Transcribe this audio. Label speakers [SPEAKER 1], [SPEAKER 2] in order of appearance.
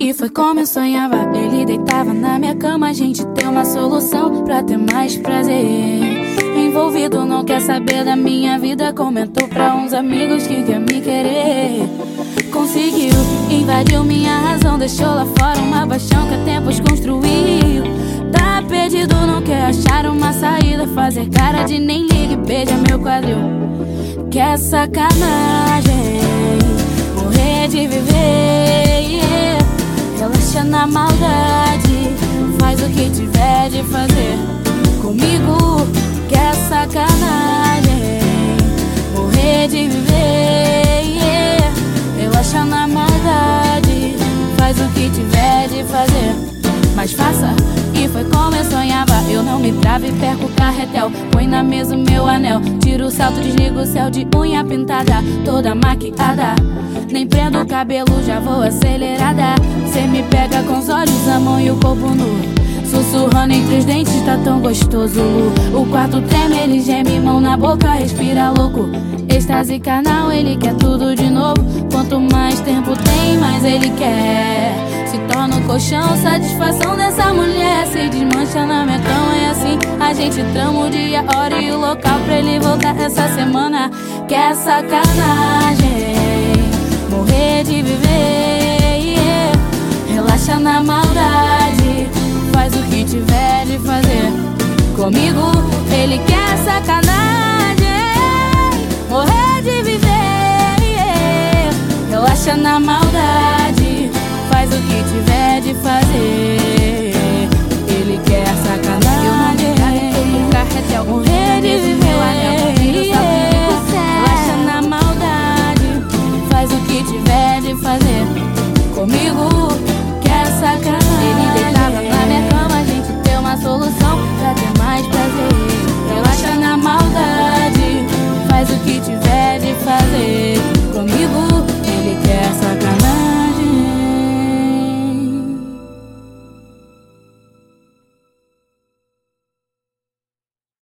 [SPEAKER 1] E foi como eu sonhava. Ele deitava na minha cama. A gente tem uma solução pra ter mais prazer. Envolvido, não quer saber da minha vida. Comentou pra uns amigos que quer me querer. Conseguiu, invadiu minha razão. Deixou lá fora uma paixão que há tempos construiu. Tá perdido, não quer achar uma saída. Fazer cara de nem ligue, beija meu quadril. Quer sacanagem, morrer de viver. Yeah. Na maldade, faz o que tiver de fazer. Comigo, quer sacanagem, morrer de viver. Yeah. Relaxa na maldade, faz o que tiver de fazer. Mas faça, foi como eu sonhava. Eu não me travo e perco o carretel. Põe na mesa o meu anel. Tiro o salto, desligo o céu de unha pintada, toda maquiada. Nem prendo o cabelo, já vou acelerada. Cê me pega com os olhos, a mão e o corpo nu. Sussurrando entre os dentes, tá tão gostoso. O quarto treme, ele geme, mão na boca, respira louco. Êxtase canal, ele quer tudo de novo. Quanto mais tempo tem, mais ele quer. Se torna o colchão, satisfação dessa gente trama o dia, hora e o local pra ele voltar essa semana. Quer sacanagem morrer de viver. Yeah. Relaxa na maldade, faz o que tiver de fazer. Comigo, ele quer sacanagem, morrer de viver. Yeah. Relaxa na maldade,